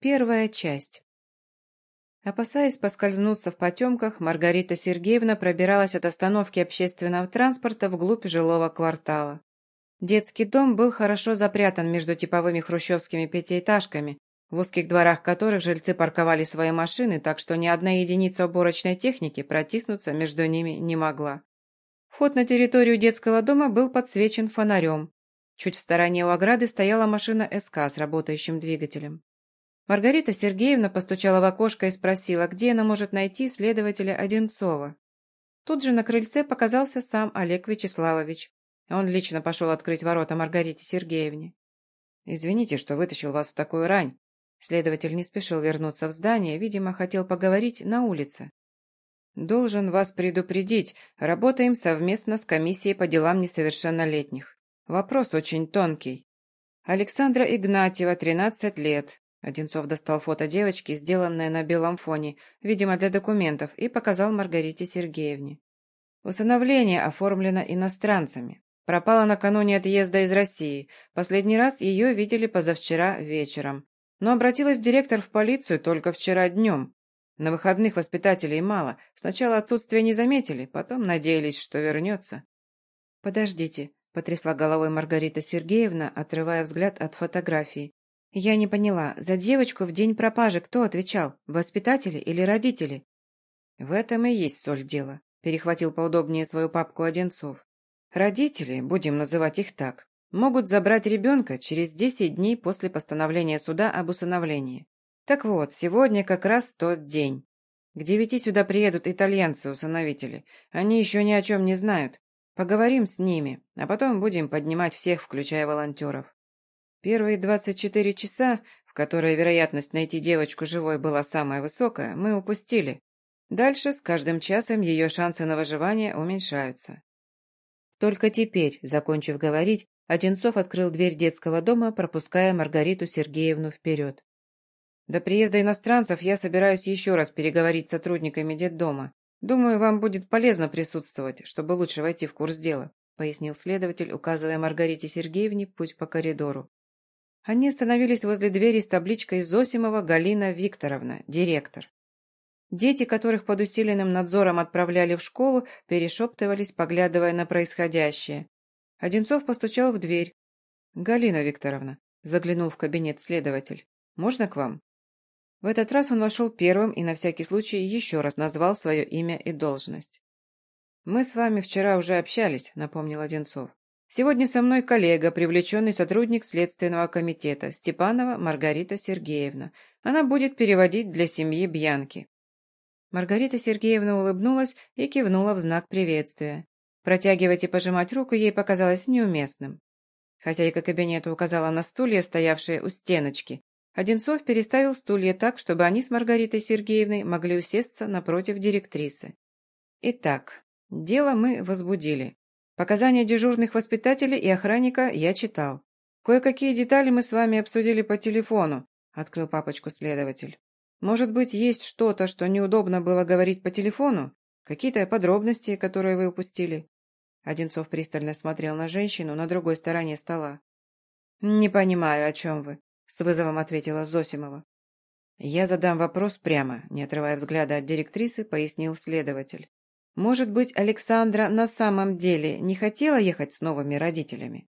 Первая часть. Опасаясь поскользнуться в потемках, Маргарита Сергеевна пробиралась от остановки общественного транспорта вглубь жилого квартала. Детский дом был хорошо запрятан между типовыми хрущевскими пятиэтажками, в узких дворах которых жильцы парковали свои машины, так что ни одна единица уборочной техники протиснуться между ними не могла. Вход на территорию детского дома был подсвечен фонарем. Чуть в стороне у ограды стояла машина СК с работающим двигателем. Маргарита Сергеевна постучала в окошко и спросила, где она может найти следователя Одинцова. Тут же на крыльце показался сам Олег Вячеславович. Он лично пошел открыть ворота Маргарите Сергеевне. «Извините, что вытащил вас в такую рань». Следователь не спешил вернуться в здание, видимо, хотел поговорить на улице. «Должен вас предупредить, работаем совместно с комиссией по делам несовершеннолетних. Вопрос очень тонкий. Александра Игнатьева, 13 лет, Одинцов достал фото девочки, сделанное на белом фоне, видимо, для документов, и показал Маргарите Сергеевне. Усыновление оформлено иностранцами. Пропала накануне отъезда из России. Последний раз ее видели позавчера вечером. Но обратилась директор в полицию только вчера днем. На выходных воспитателей мало. Сначала отсутствие не заметили, потом надеялись, что вернется. «Подождите», — потрясла головой Маргарита Сергеевна, отрывая взгляд от фотографии. Я не поняла, за девочку в день пропажи кто отвечал, воспитатели или родители? В этом и есть соль дела, перехватил поудобнее свою папку Одинцов. Родители, будем называть их так, могут забрать ребенка через 10 дней после постановления суда об усыновлении. Так вот, сегодня как раз тот день. К девяти сюда приедут итальянцы-усыновители. Они еще ни о чем не знают. Поговорим с ними, а потом будем поднимать всех, включая волонтеров. Первые 24 часа, в которые вероятность найти девочку живой была самая высокая, мы упустили. Дальше с каждым часом ее шансы на выживание уменьшаются. Только теперь, закончив говорить, Одинцов открыл дверь детского дома, пропуская Маргариту Сергеевну вперед. До приезда иностранцев я собираюсь еще раз переговорить с сотрудниками детдома. Думаю, вам будет полезно присутствовать, чтобы лучше войти в курс дела», пояснил следователь, указывая Маргарите Сергеевне путь по коридору. Они остановились возле двери с табличкой «Зосимова Галина Викторовна, директор». Дети, которых под усиленным надзором отправляли в школу, перешептывались, поглядывая на происходящее. Одинцов постучал в дверь. «Галина Викторовна», — заглянул в кабинет следователь, — «можно к вам?» В этот раз он вошел первым и на всякий случай еще раз назвал свое имя и должность. «Мы с вами вчера уже общались», — напомнил Одинцов. Сегодня со мной коллега, привлеченный сотрудник Следственного комитета, Степанова Маргарита Сергеевна. Она будет переводить для семьи Бьянки. Маргарита Сергеевна улыбнулась и кивнула в знак приветствия. Протягивать и пожимать руку ей показалось неуместным. Хозяйка кабинета указала на стулья, стоявшие у стеночки. Одинцов переставил стулья так, чтобы они с Маргаритой Сергеевной могли усесться напротив директрисы. Итак, дело мы возбудили. Показания дежурных воспитателей и охранника я читал. Кое-какие детали мы с вами обсудили по телефону, открыл папочку следователь. Может быть, есть что-то, что неудобно было говорить по телефону? Какие-то подробности, которые вы упустили?» Одинцов пристально смотрел на женщину на другой стороне стола. «Не понимаю, о чем вы», — с вызовом ответила Зосимова. «Я задам вопрос прямо», — не отрывая взгляда от директрисы, пояснил следователь. Может быть, Александра на самом деле не хотела ехать с новыми родителями?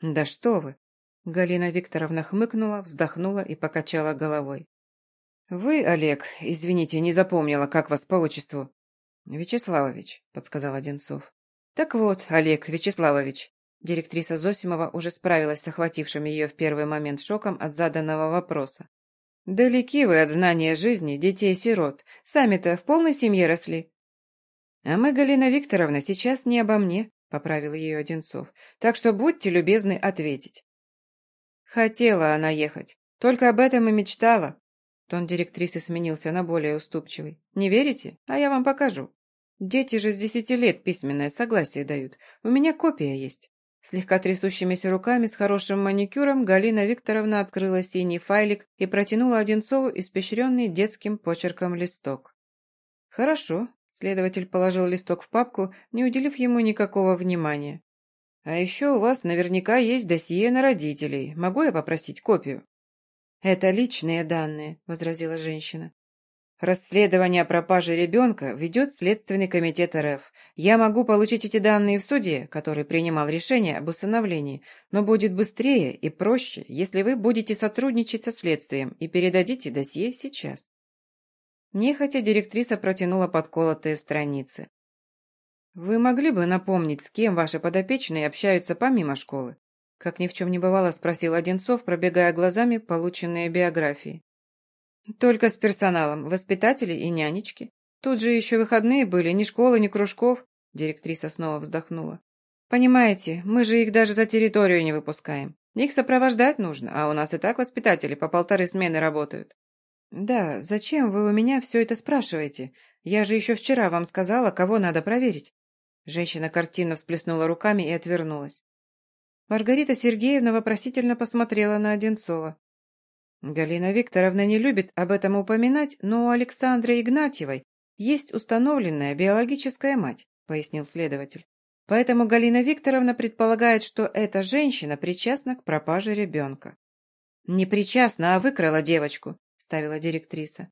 Да что вы! Галина Викторовна хмыкнула, вздохнула и покачала головой. «Вы, Олег, извините, не запомнила, как вас по отчеству». «Вячеславович», — подсказал Одинцов. «Так вот, Олег Вячеславович». Директриса Зосимова уже справилась с охватившим ее в первый момент шоком от заданного вопроса. «Далеки вы от знания жизни детей-сирот. Сами-то в полной семье росли. «А мы, Галина Викторовна, сейчас не обо мне», — поправил ее Одинцов. «Так что будьте любезны ответить». Хотела она ехать, только об этом и мечтала. Тон директрисы сменился на более уступчивый. «Не верите? А я вам покажу. Дети же с десяти лет письменное согласие дают. У меня копия есть». Слегка трясущимися руками с хорошим маникюром Галина Викторовна открыла синий файлик и протянула Одинцову испещренный детским почерком листок. «Хорошо, Следователь положил листок в папку, не уделив ему никакого внимания. «А еще у вас наверняка есть досье на родителей. Могу я попросить копию?» «Это личные данные», — возразила женщина. Расследование о пропаже ребенка ведет Следственный комитет РФ. Я могу получить эти данные в суде, который принимал решение об усыновлении, но будет быстрее и проще, если вы будете сотрудничать со следствием и передадите досье сейчас. Нехотя директриса протянула подколотые страницы. «Вы могли бы напомнить, с кем ваши подопечные общаются помимо школы?» Как ни в чем не бывало, спросил Одинцов, пробегая глазами полученные биографии. Только с персоналом, воспитатели и нянечки. Тут же еще выходные были, ни школы, ни кружков. Директриса снова вздохнула. Понимаете, мы же их даже за территорию не выпускаем. Их сопровождать нужно, а у нас и так воспитатели по полторы смены работают. Да, зачем вы у меня все это спрашиваете? Я же еще вчера вам сказала, кого надо проверить. Женщина картинно всплеснула руками и отвернулась. Маргарита Сергеевна вопросительно посмотрела на Одинцова. Галина Викторовна не любит об этом упоминать, но у Александры Игнатьевой есть установленная биологическая мать, пояснил следователь. Поэтому Галина Викторовна предполагает, что эта женщина причастна к пропаже ребенка. «Не причастна, а выкрала девочку», – ставила директриса.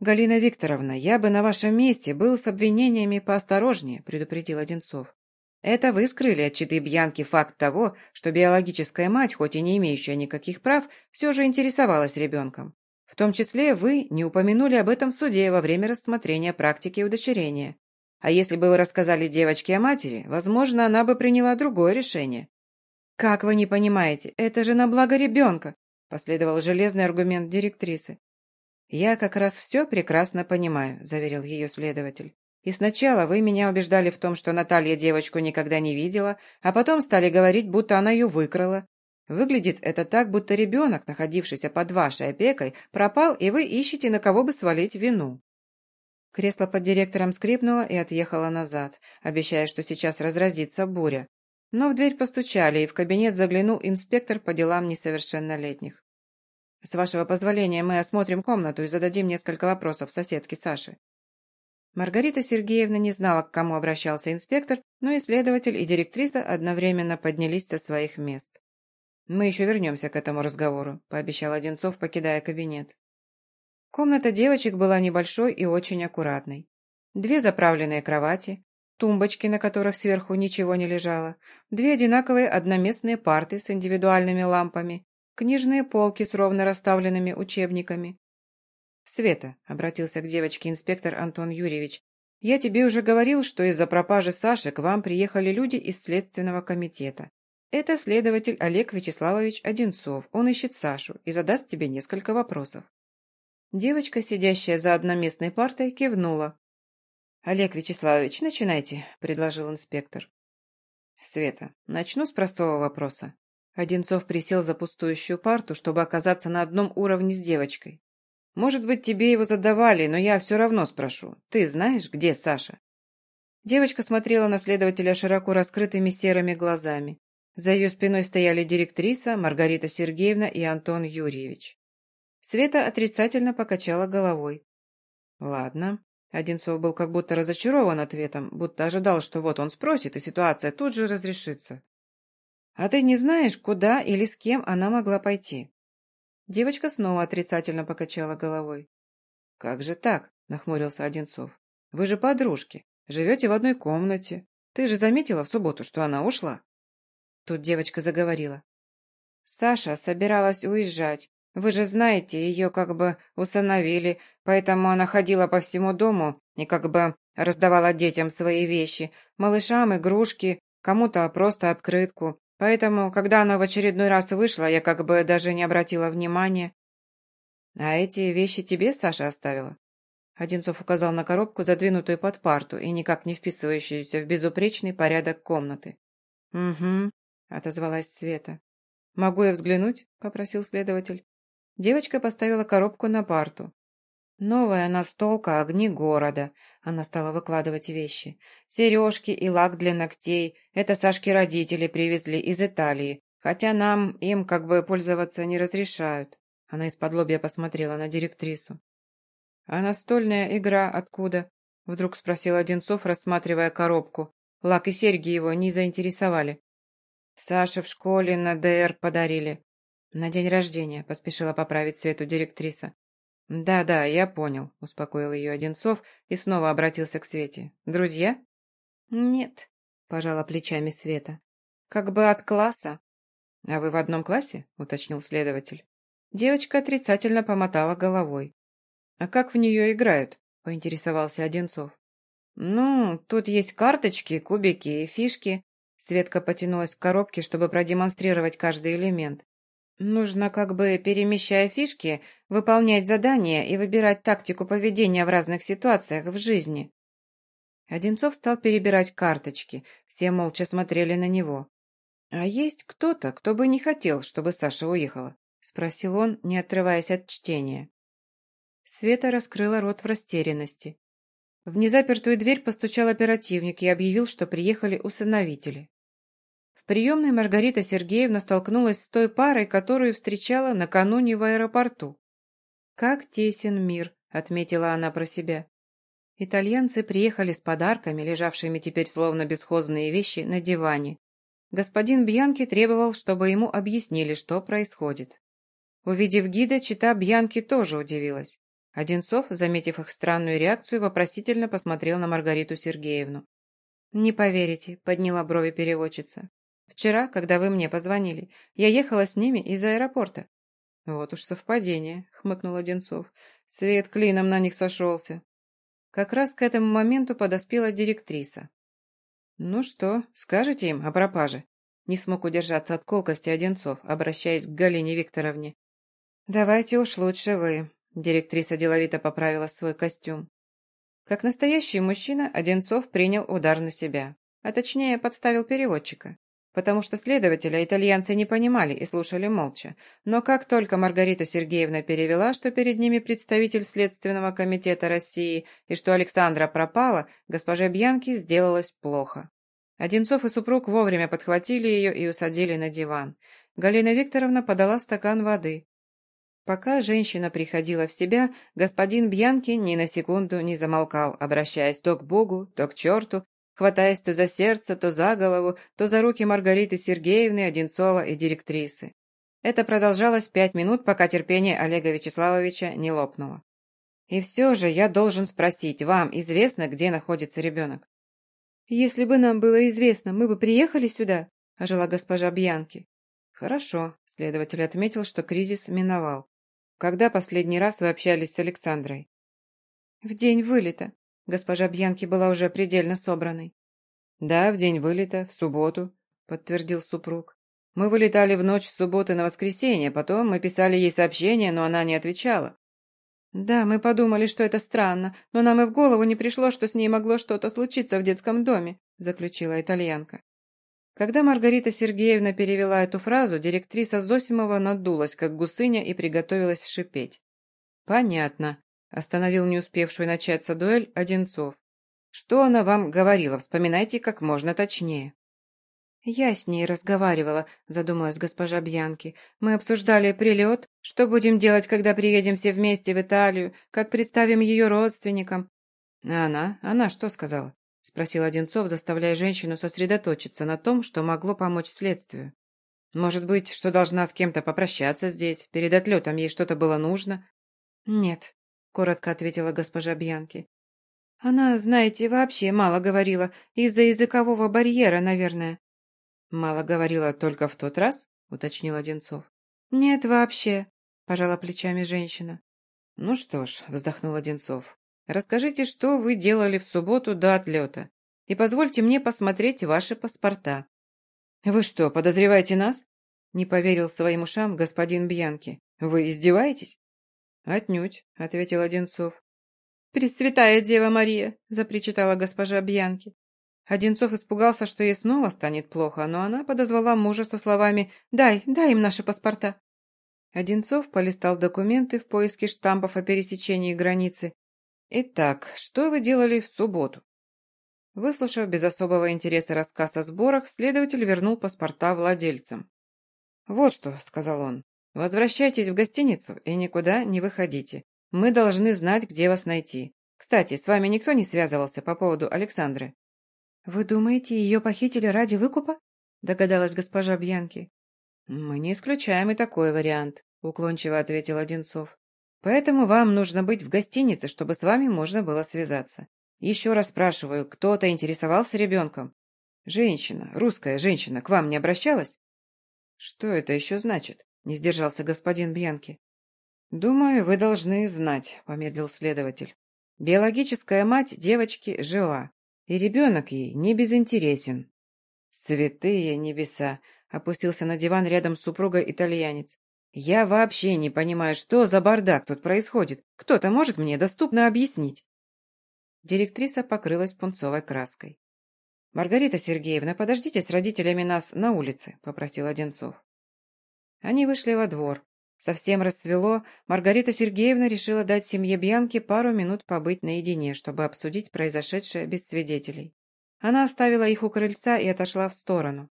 «Галина Викторовна, я бы на вашем месте был с обвинениями поосторожнее», – предупредил Одинцов. Это вы скрыли от читы Бьянки факт того, что биологическая мать, хоть и не имеющая никаких прав, все же интересовалась ребенком. В том числе вы не упомянули об этом в суде во время рассмотрения практики удочерения. А если бы вы рассказали девочке о матери, возможно, она бы приняла другое решение. «Как вы не понимаете, это же на благо ребенка», последовал железный аргумент директрисы. «Я как раз все прекрасно понимаю», – заверил ее следователь. И сначала вы меня убеждали в том, что Наталья девочку никогда не видела, а потом стали говорить, будто она ее выкрала. Выглядит это так, будто ребенок, находившийся под вашей опекой, пропал, и вы ищете, на кого бы свалить вину. Кресло под директором скрипнуло и отъехало назад, обещая, что сейчас разразится буря. Но в дверь постучали, и в кабинет заглянул инспектор по делам несовершеннолетних. «С вашего позволения мы осмотрим комнату и зададим несколько вопросов соседке Саше», Маргарита Сергеевна не знала, к кому обращался инспектор, но исследователь и директриса одновременно поднялись со своих мест. «Мы еще вернемся к этому разговору», – пообещал Одинцов, покидая кабинет. Комната девочек была небольшой и очень аккуратной. Две заправленные кровати, тумбочки, на которых сверху ничего не лежало, две одинаковые одноместные парты с индивидуальными лампами, книжные полки с ровно расставленными учебниками, «Света», — обратился к девочке инспектор Антон Юрьевич, «я тебе уже говорил, что из-за пропажи Саши к вам приехали люди из Следственного комитета. Это следователь Олег Вячеславович Одинцов. Он ищет Сашу и задаст тебе несколько вопросов». Девочка, сидящая за одноместной партой, кивнула. «Олег Вячеславович, начинайте», — предложил инспектор. «Света, начну с простого вопроса». Одинцов присел за пустующую парту, чтобы оказаться на одном уровне с девочкой. Может быть, тебе его задавали, но я все равно спрошу. Ты знаешь, где Саша?» Девочка смотрела на следователя широко раскрытыми серыми глазами. За ее спиной стояли директриса Маргарита Сергеевна и Антон Юрьевич. Света отрицательно покачала головой. «Ладно». Одинцов был как будто разочарован ответом, будто ожидал, что вот он спросит, и ситуация тут же разрешится. «А ты не знаешь, куда или с кем она могла пойти?» Девочка снова отрицательно покачала головой. «Как же так?» – нахмурился Одинцов. «Вы же подружки, живете в одной комнате. Ты же заметила в субботу, что она ушла?» Тут девочка заговорила. «Саша собиралась уезжать. Вы же знаете, ее как бы усыновили, поэтому она ходила по всему дому и как бы раздавала детям свои вещи, малышам игрушки, кому-то просто открытку. Поэтому, когда она в очередной раз вышла, я как бы даже не обратила внимания. «А эти вещи тебе Саша оставила?» Одинцов указал на коробку, задвинутую под парту и никак не вписывающуюся в безупречный порядок комнаты. «Угу», — отозвалась Света. «Могу я взглянуть?» — попросил следователь. Девочка поставила коробку на парту. «Новая настолка «Огни города». Она стала выкладывать вещи. «Сережки и лак для ногтей. Это Сашки родители привезли из Италии. Хотя нам им как бы пользоваться не разрешают». Она из-под лобья посмотрела на директрису. «А настольная игра откуда?» Вдруг спросил Одинцов, рассматривая коробку. Лак и серьги его не заинтересовали. «Саше в школе на ДР подарили. «На день рождения», — поспешила поправить Свету директриса. «Да-да, я понял», — успокоил ее Одинцов и снова обратился к Свете. «Друзья?» «Нет», — пожала плечами Света. «Как бы от класса». «А вы в одном классе?» — уточнил следователь. Девочка отрицательно помотала головой. «А как в нее играют?» — поинтересовался Одинцов. «Ну, тут есть карточки, кубики и фишки». Светка потянулась к коробке, чтобы продемонстрировать каждый элемент. Нужно, как бы перемещая фишки, выполнять задания и выбирать тактику поведения в разных ситуациях в жизни. Одинцов стал перебирать карточки, все молча смотрели на него. «А есть кто-то, кто бы не хотел, чтобы Саша уехала?» — спросил он, не отрываясь от чтения. Света раскрыла рот в растерянности. В незапертую дверь постучал оперативник и объявил, что приехали усыновители приемной Маргарита Сергеевна столкнулась с той парой, которую встречала накануне в аэропорту. «Как тесен мир», — отметила она про себя. Итальянцы приехали с подарками, лежавшими теперь словно бесхозные вещи, на диване. Господин Бьянки требовал, чтобы ему объяснили, что происходит. Увидев гида, чита Бьянки тоже удивилась. Одинцов, заметив их странную реакцию, вопросительно посмотрел на Маргариту Сергеевну. «Не поверите», — подняла брови переводчица. Вчера, когда вы мне позвонили, я ехала с ними из аэропорта. Вот уж совпадение, хмыкнул Одинцов. Свет клином на них сошелся. Как раз к этому моменту подоспела директриса. «Ну что, скажете им о пропаже?» Не смог удержаться от колкости Одинцов, обращаясь к Галине Викторовне. «Давайте уж лучше вы», — директриса деловито поправила свой костюм. Как настоящий мужчина, Одинцов принял удар на себя, а точнее подставил переводчика потому что следователя итальянцы не понимали и слушали молча. Но как только Маргарита Сергеевна перевела, что перед ними представитель Следственного комитета России и что Александра пропала, госпоже Бьянки сделалось плохо. Одинцов и супруг вовремя подхватили ее и усадили на диван. Галина Викторовна подала стакан воды. Пока женщина приходила в себя, господин Бьянки ни на секунду не замолкал, обращаясь то к Богу, то к черту, хватаясь то за сердце, то за голову, то за руки Маргариты Сергеевны, Одинцова и директрисы. Это продолжалось пять минут, пока терпение Олега Вячеславовича не лопнуло. «И все же я должен спросить, вам известно, где находится ребенок?» «Если бы нам было известно, мы бы приехали сюда», – ожила госпожа Бьянки. «Хорошо», – следователь отметил, что кризис миновал. «Когда последний раз вы общались с Александрой?» «В день вылета. Госпожа Бьянки была уже предельно собранной. «Да, в день вылета, в субботу», — подтвердил супруг. «Мы вылетали в ночь с субботы на воскресенье, потом мы писали ей сообщение, но она не отвечала». «Да, мы подумали, что это странно, но нам и в голову не пришло, что с ней могло что-то случиться в детском доме», — заключила итальянка. Когда Маргарита Сергеевна перевела эту фразу, директриса Зосимова надулась, как гусыня, и приготовилась шипеть. «Понятно», Остановил не успевшую начаться дуэль Одинцов. «Что она вам говорила? Вспоминайте как можно точнее». «Я с ней разговаривала», — задумалась госпожа Бьянки. «Мы обсуждали прилет, что будем делать, когда приедем все вместе в Италию, как представим ее родственникам». «А она? Она что сказала?» — спросил Одинцов, заставляя женщину сосредоточиться на том, что могло помочь следствию. «Может быть, что должна с кем-то попрощаться здесь? Перед отлетом ей что-то было нужно?» «Нет», коротко ответила госпожа Бьянки. Она, знаете, вообще мало говорила, из-за языкового барьера, наверное. Мало говорила только в тот раз, уточнил Одинцов. Нет, вообще, пожала плечами женщина. Ну что ж, вздохнул Одинцов. Расскажите, что вы делали в субботу до отлета, и позвольте мне посмотреть ваши паспорта. Вы что, подозреваете нас? Не поверил своим ушам господин Бьянки. Вы издеваетесь? «Отнюдь», — ответил Одинцов. «Пресвятая Дева Мария!» — запричитала госпожа Бьянки. Одинцов испугался, что ей снова станет плохо, но она подозвала мужа со словами «Дай, дай им наши паспорта». Одинцов полистал документы в поиске штампов о пересечении границы. «Итак, что вы делали в субботу?» Выслушав без особого интереса рассказ о сборах, следователь вернул паспорта владельцам. «Вот что», — сказал он, Возвращайтесь в гостиницу и никуда не выходите. Мы должны знать, где вас найти. Кстати, с вами никто не связывался по поводу Александры?» «Вы думаете, ее похитили ради выкупа?» – догадалась госпожа Бьянки. «Мы не исключаем и такой вариант», — уклончиво ответил Одинцов. «Поэтому вам нужно быть в гостинице, чтобы с вами можно было связаться. Еще раз спрашиваю, кто-то интересовался ребенком? Женщина, русская женщина, к вам не обращалась?» «Что это еще значит?» — не сдержался господин Бьянки. «Думаю, вы должны знать», — помедлил следователь. «Биологическая мать девочки жива, и ребенок ей не безинтересен». «Святые небеса!» — опустился на диван рядом с супругой итальянец. «Я вообще не понимаю, что за бардак тут происходит. Кто-то может мне доступно объяснить?» Директриса покрылась пунцовой краской. «Маргарита Сергеевна, подождите с родителями нас на улице», — попросил Одинцов. Они вышли во двор. Совсем расцвело, Маргарита Сергеевна решила дать семье Бьянки пару минут побыть наедине, чтобы обсудить произошедшее без свидетелей. Она оставила их у крыльца и отошла в сторону.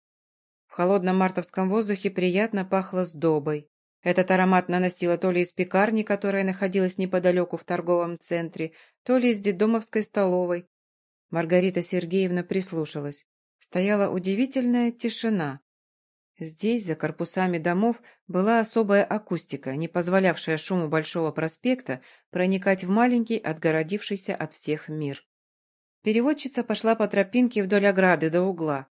В холодном мартовском воздухе приятно пахло сдобой. Этот аромат наносила то ли из пекарни, которая находилась неподалеку в торговом центре, то ли из детдомовской столовой. Маргарита Сергеевна прислушалась. Стояла удивительная тишина. Здесь, за корпусами домов, была особая акустика, не позволявшая шуму Большого проспекта проникать в маленький, отгородившийся от всех мир. Переводчица пошла по тропинке вдоль ограды до угла.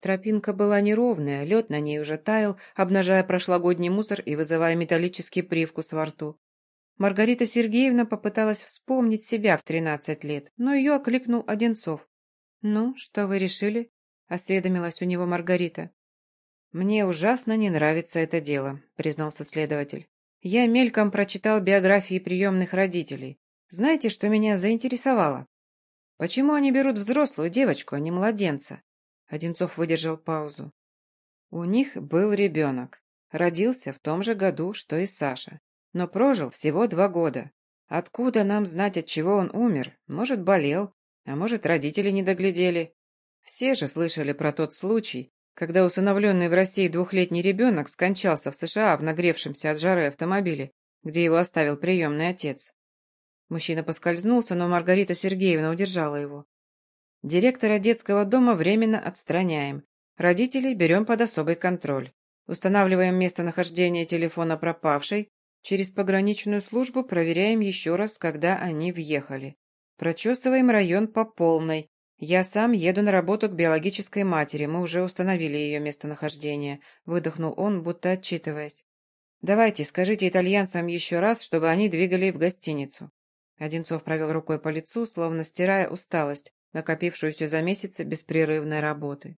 Тропинка была неровная, лед на ней уже таял, обнажая прошлогодний мусор и вызывая металлический привкус во рту. Маргарита Сергеевна попыталась вспомнить себя в тринадцать лет, но ее окликнул Одинцов. «Ну, что вы решили?» — осведомилась у него Маргарита. «Мне ужасно не нравится это дело», — признался следователь. «Я мельком прочитал биографии приемных родителей. Знаете, что меня заинтересовало? Почему они берут взрослую девочку, а не младенца?» Одинцов выдержал паузу. У них был ребенок. Родился в том же году, что и Саша. Но прожил всего два года. Откуда нам знать, от чего он умер? Может, болел, а может, родители не доглядели. Все же слышали про тот случай, когда усыновленный в России двухлетний ребенок скончался в США в нагревшемся от жары автомобиле, где его оставил приемный отец. Мужчина поскользнулся, но Маргарита Сергеевна удержала его. Директора детского дома временно отстраняем. Родителей берем под особый контроль. Устанавливаем местонахождение телефона пропавшей. Через пограничную службу проверяем еще раз, когда они въехали. Прочесываем район по полной, «Я сам еду на работу к биологической матери, мы уже установили ее местонахождение», — выдохнул он, будто отчитываясь. «Давайте, скажите итальянцам еще раз, чтобы они двигали в гостиницу». Одинцов провел рукой по лицу, словно стирая усталость, накопившуюся за месяцы беспрерывной работы.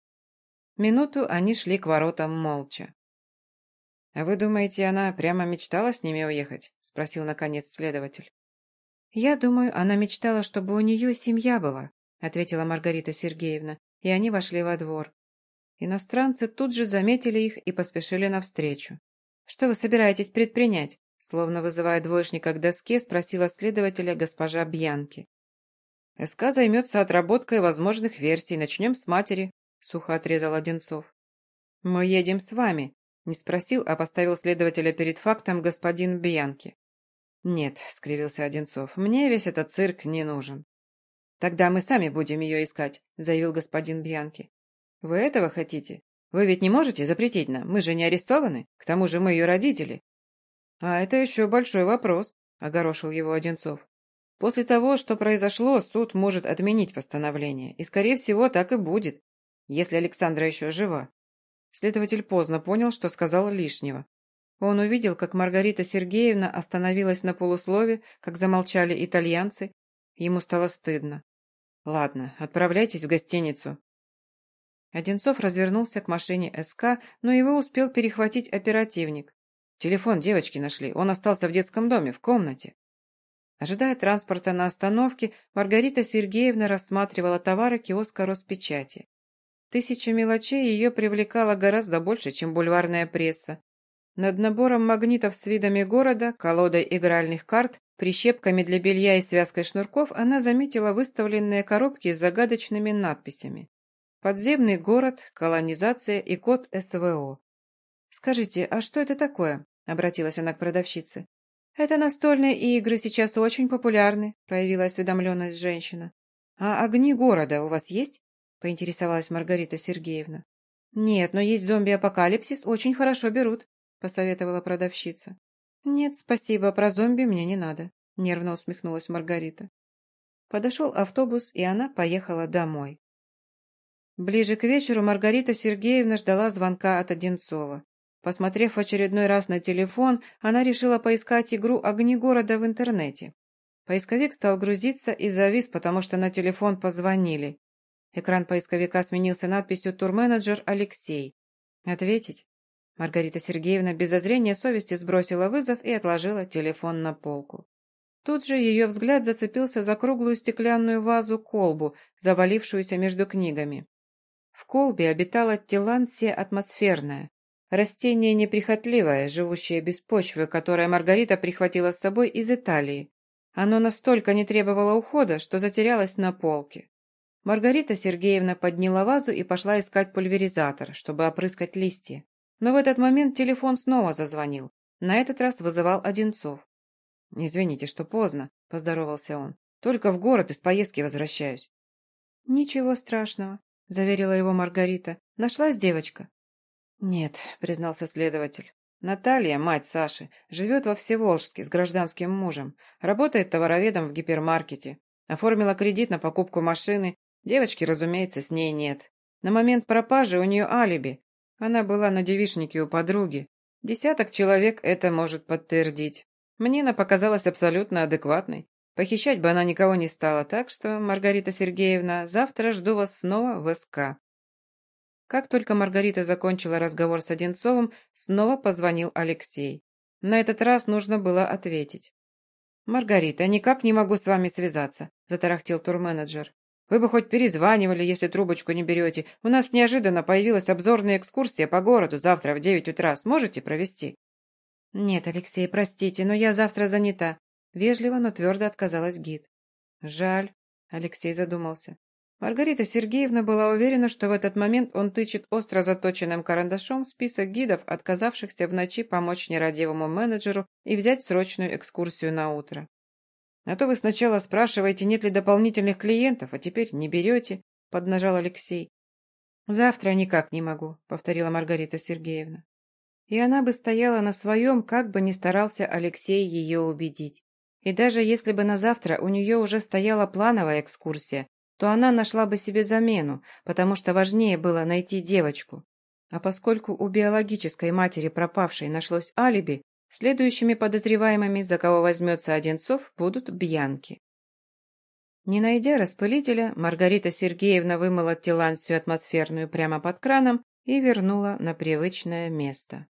Минуту они шли к воротам молча. «А вы думаете, она прямо мечтала с ними уехать?» — спросил наконец следователь. «Я думаю, она мечтала, чтобы у нее семья была», ответила Маргарита Сергеевна, и они вошли во двор. Иностранцы тут же заметили их и поспешили навстречу. «Что вы собираетесь предпринять?» Словно вызывая двоечника к доске, спросила следователя госпожа Бьянки. «СК займется отработкой возможных версий. Начнем с матери», — сухо отрезал Одинцов. «Мы едем с вами», — не спросил, а поставил следователя перед фактом господин Бьянки. «Нет», — скривился Одинцов, — «мне весь этот цирк не нужен». «Тогда мы сами будем ее искать», — заявил господин Бьянки. «Вы этого хотите? Вы ведь не можете запретить нам, мы же не арестованы, к тому же мы ее родители». «А это еще большой вопрос», — огорошил его Одинцов. «После того, что произошло, суд может отменить постановление, и, скорее всего, так и будет, если Александра еще жива». Следователь поздно понял, что сказал лишнего. Он увидел, как Маргарита Сергеевна остановилась на полуслове, как замолчали итальянцы. Ему стало стыдно. «Ладно, отправляйтесь в гостиницу». Одинцов развернулся к машине СК, но его успел перехватить оперативник. Телефон девочки нашли, он остался в детском доме, в комнате. Ожидая транспорта на остановке, Маргарита Сергеевна рассматривала товары киоска Роспечати. Тысяча мелочей ее привлекала гораздо больше, чем бульварная пресса. Над набором магнитов с видами города, колодой игральных карт Прищепками для белья и связкой шнурков она заметила выставленные коробки с загадочными надписями. «Подземный город», «Колонизация» и код СВО. «Скажите, а что это такое?» — обратилась она к продавщице. «Это настольные игры сейчас очень популярны», — проявила осведомленность женщина. «А огни города у вас есть?» — поинтересовалась Маргарита Сергеевна. «Нет, но есть зомби-апокалипсис, очень хорошо берут», — посоветовала продавщица. «Нет, спасибо, про зомби мне не надо», — нервно усмехнулась Маргарита. Подошел автобус, и она поехала домой. Ближе к вечеру Маргарита Сергеевна ждала звонка от Одинцова. Посмотрев в очередной раз на телефон, она решила поискать игру «Огни города» в интернете. Поисковик стал грузиться и завис, потому что на телефон позвонили. Экран поисковика сменился надписью «Турменеджер Алексей». «Ответить?» Маргарита Сергеевна без зазрения совести сбросила вызов и отложила телефон на полку. Тут же ее взгляд зацепился за круглую стеклянную вазу-колбу, завалившуюся между книгами. В колбе обитала телансия атмосферная, растение неприхотливое, живущее без почвы, которое Маргарита прихватила с собой из Италии. Оно настолько не требовало ухода, что затерялось на полке. Маргарита Сергеевна подняла вазу и пошла искать пульверизатор, чтобы опрыскать листья. Но в этот момент телефон снова зазвонил. На этот раз вызывал Одинцов. «Извините, что поздно», — поздоровался он. «Только в город из поездки возвращаюсь». «Ничего страшного», — заверила его Маргарита. «Нашлась девочка?» «Нет», — признался следователь. «Наталья, мать Саши, живет во Всеволжске с гражданским мужем. Работает товароведом в гипермаркете. Оформила кредит на покупку машины. Девочки, разумеется, с ней нет. На момент пропажи у нее алиби. Она была на девишнике у подруги. Десяток человек это может подтвердить. Мне она показалась абсолютно адекватной. Похищать бы она никого не стала, так что, Маргарита Сергеевна, завтра жду вас снова в СК. Как только Маргарита закончила разговор с Одинцовым, снова позвонил Алексей. На этот раз нужно было ответить. «Маргарита, никак не могу с вами связаться», – затарахтел турменеджер. «Вы бы хоть перезванивали, если трубочку не берете. У нас неожиданно появилась обзорная экскурсия по городу завтра в девять утра. Сможете провести?» «Нет, Алексей, простите, но я завтра занята», – вежливо, но твердо отказалась гид. «Жаль», – Алексей задумался. Маргарита Сергеевна была уверена, что в этот момент он тычет остро заточенным карандашом список гидов, отказавшихся в ночи помочь нерадивому менеджеру и взять срочную экскурсию на утро. «А то вы сначала спрашиваете, нет ли дополнительных клиентов, а теперь не берете», — поднажал Алексей. «Завтра никак не могу», — повторила Маргарита Сергеевна. И она бы стояла на своем, как бы ни старался Алексей ее убедить. И даже если бы на завтра у нее уже стояла плановая экскурсия, то она нашла бы себе замену, потому что важнее было найти девочку. А поскольку у биологической матери пропавшей нашлось алиби, следующими подозреваемыми, за кого возьмется Одинцов, будут бьянки. Не найдя распылителя, Маргарита Сергеевна вымыла телансию атмосферную прямо под краном и вернула на привычное место.